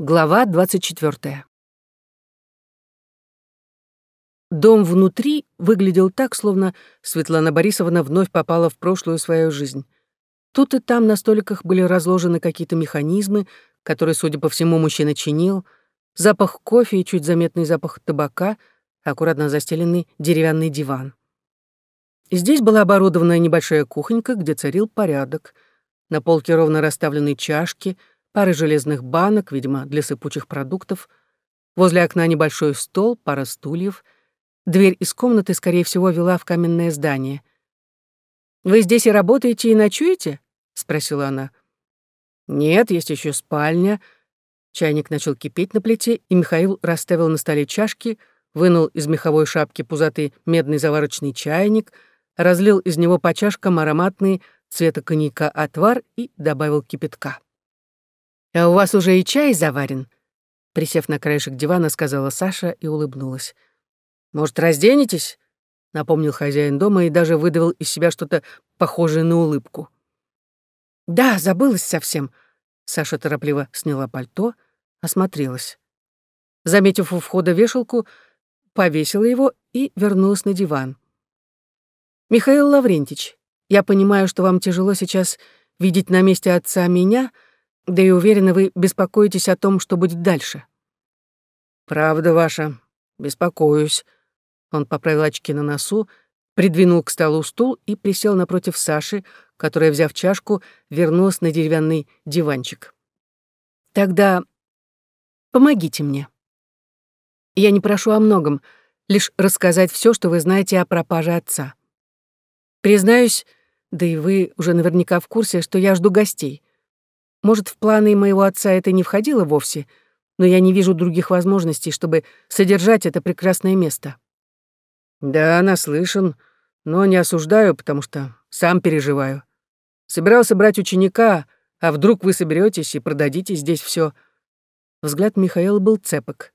Глава 24. Дом внутри выглядел так, словно Светлана Борисовна вновь попала в прошлую свою жизнь. Тут и там на столиках были разложены какие-то механизмы, которые, судя по всему, мужчина чинил, запах кофе и чуть заметный запах табака, аккуратно застеленный деревянный диван. Здесь была оборудована небольшая кухонька, где царил порядок. На полке ровно расставлены чашки — пары железных банок, видимо, для сыпучих продуктов, возле окна небольшой стол, пара стульев. Дверь из комнаты, скорее всего, вела в каменное здание. «Вы здесь и работаете, и ночуете?» — спросила она. «Нет, есть еще спальня». Чайник начал кипеть на плите, и Михаил расставил на столе чашки, вынул из меховой шапки пузатый медный заварочный чайник, разлил из него по чашкам ароматный цвета коньяка отвар и добавил кипятка. «А у вас уже и чай заварен?» Присев на краешек дивана, сказала Саша и улыбнулась. «Может, разденетесь?» — напомнил хозяин дома и даже выдавил из себя что-то похожее на улыбку. «Да, забылась совсем». Саша торопливо сняла пальто, осмотрелась. Заметив у входа вешалку, повесила его и вернулась на диван. «Михаил Лаврентич, я понимаю, что вам тяжело сейчас видеть на месте отца меня», — да и уверена, вы беспокоитесь о том, что будет дальше. Правда ваша. Беспокоюсь. Он поправил очки на носу, придвинул к столу стул и присел напротив Саши, которая, взяв чашку, вернулась на деревянный диванчик. Тогда помогите мне. Я не прошу о многом, лишь рассказать все, что вы знаете о пропаже отца. Признаюсь, да и вы уже наверняка в курсе, что я жду гостей. Может, в планы моего отца это не входило вовсе, но я не вижу других возможностей, чтобы содержать это прекрасное место. Да, наслышан, но не осуждаю, потому что сам переживаю. Собирался брать ученика, а вдруг вы соберетесь и продадите здесь все. Взгляд Михаила был цепок.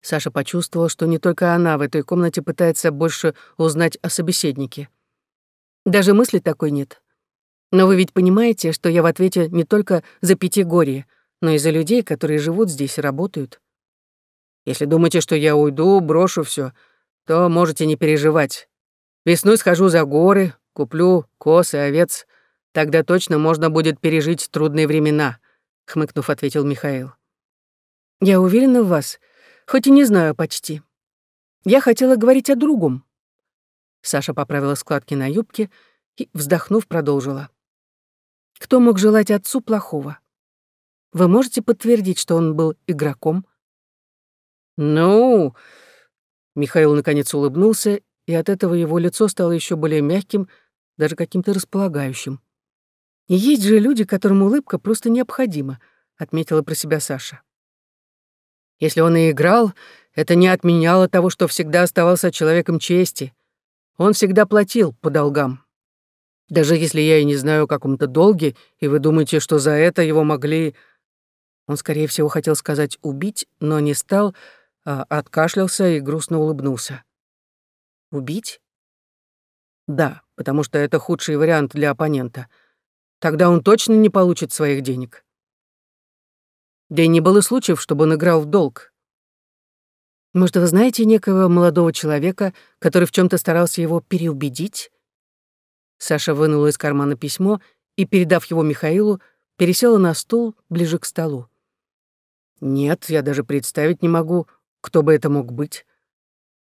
Саша почувствовала, что не только она в этой комнате пытается больше узнать о собеседнике. Даже мысли такой нет. Но вы ведь понимаете, что я в ответе не только за Пятигорье, но и за людей, которые живут здесь и работают. Если думаете, что я уйду, брошу все, то можете не переживать. Весной схожу за горы, куплю коз и овец. Тогда точно можно будет пережить трудные времена», — хмыкнув, ответил Михаил. «Я уверена в вас, хоть и не знаю почти. Я хотела говорить о другом». Саша поправила складки на юбке и, вздохнув, продолжила. Кто мог желать отцу плохого? Вы можете подтвердить, что он был игроком? Ну, Михаил наконец улыбнулся, и от этого его лицо стало еще более мягким, даже каким-то располагающим. Есть же люди, которым улыбка просто необходима, отметила про себя Саша. Если он и играл, это не отменяло того, что всегда оставался человеком чести. Он всегда платил по долгам. Даже если я и не знаю о каком-то долге, и вы думаете, что за это его могли... Он, скорее всего, хотел сказать «убить», но не стал, а откашлялся и грустно улыбнулся. «Убить?» «Да, потому что это худший вариант для оппонента. Тогда он точно не получит своих денег». Да и не было случаев, чтобы он играл в долг. Может, вы знаете некого молодого человека, который в чем то старался его переубедить? Саша вынула из кармана письмо и, передав его Михаилу, пересела на стул ближе к столу. «Нет, я даже представить не могу, кто бы это мог быть.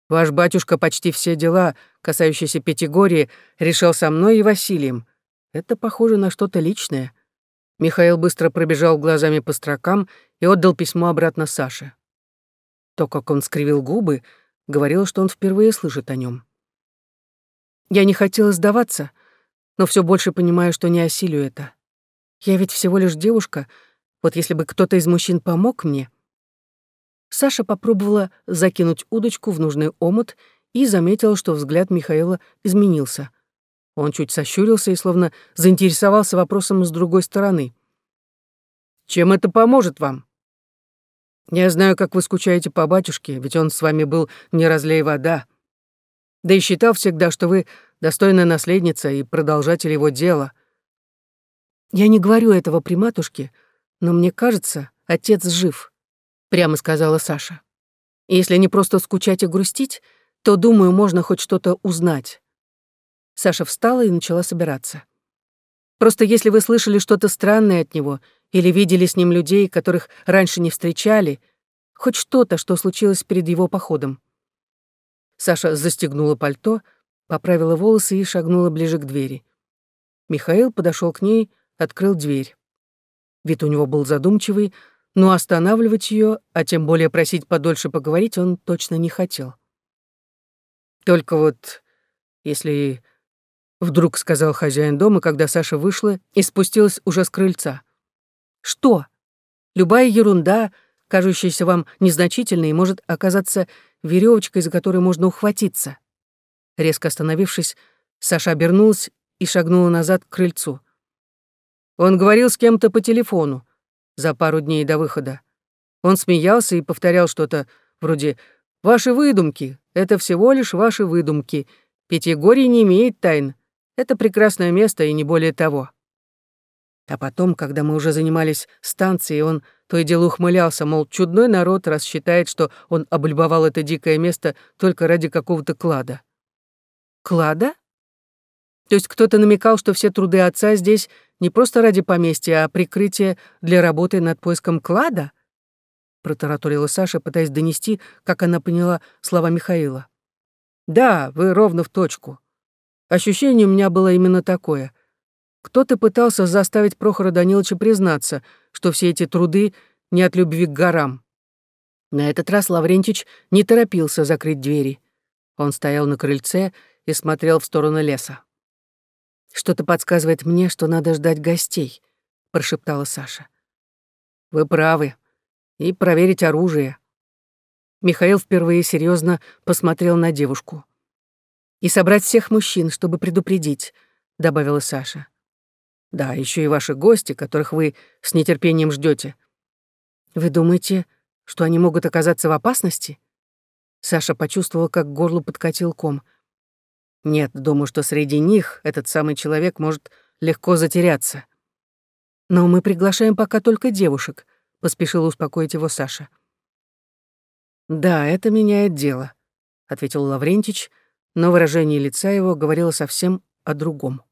Ваш батюшка почти все дела, касающиеся Пятигории, решил со мной и Василием. Это похоже на что-то личное». Михаил быстро пробежал глазами по строкам и отдал письмо обратно Саше. То, как он скривил губы, говорило, что он впервые слышит о нем. Я не хотела сдаваться, но все больше понимаю, что не осилю это. Я ведь всего лишь девушка, вот если бы кто-то из мужчин помог мне. Саша попробовала закинуть удочку в нужный омут и заметила, что взгляд Михаила изменился. Он чуть сощурился и словно заинтересовался вопросом с другой стороны. «Чем это поможет вам?» «Я знаю, как вы скучаете по батюшке, ведь он с вами был не разлей вода. Да и считал всегда, что вы достойная наследница и продолжатель его дела. Я не говорю этого при матушке, но мне кажется, отец жив, прямо сказала Саша. Если не просто скучать и грустить, то, думаю, можно хоть что-то узнать. Саша встала и начала собираться. Просто если вы слышали что-то странное от него или видели с ним людей, которых раньше не встречали, хоть что-то, что случилось перед его походом. Саша застегнула пальто, поправила волосы и шагнула ближе к двери. Михаил подошел к ней, открыл дверь. Вид у него был задумчивый, но останавливать ее, а тем более просить подольше поговорить, он точно не хотел. Только вот, если... Вдруг сказал хозяин дома, когда Саша вышла и спустилась уже с крыльца. «Что? Любая ерунда, кажущаяся вам незначительной, может оказаться веревочкой, за которой можно ухватиться». Резко остановившись, Саша обернулась и шагнула назад к крыльцу. Он говорил с кем-то по телефону за пару дней до выхода. Он смеялся и повторял что-то вроде «Ваши выдумки, это всего лишь ваши выдумки. Пятигорье не имеет тайн. Это прекрасное место и не более того». А потом, когда мы уже занимались станцией, он то и дело ухмылялся, мол, чудной народ раз считает, что он облюбовал это дикое место только ради какого-то клада. Клада? То есть кто-то намекал, что все труды отца здесь не просто ради поместья, а прикрытие для работы над поиском клада? Протараторила Саша, пытаясь донести, как она поняла слова Михаила. Да, вы ровно в точку. Ощущение у меня было именно такое. Кто-то пытался заставить Прохора Даниловича признаться, что все эти труды не от любви к горам. На этот раз Лаврентич не торопился закрыть двери. Он стоял на крыльце и смотрел в сторону леса. «Что-то подсказывает мне, что надо ждать гостей», — прошептала Саша. «Вы правы. И проверить оружие». Михаил впервые серьезно посмотрел на девушку. «И собрать всех мужчин, чтобы предупредить», — добавила Саша. «Да, еще и ваши гости, которых вы с нетерпением ждете. Вы думаете, что они могут оказаться в опасности?» Саша почувствовала, как горло подкатил ком — нет, думаю, что среди них этот самый человек может легко затеряться. Но мы приглашаем пока только девушек, поспешил успокоить его Саша. Да, это меняет дело, ответил Лаврентич, но выражение лица его говорило совсем о другом.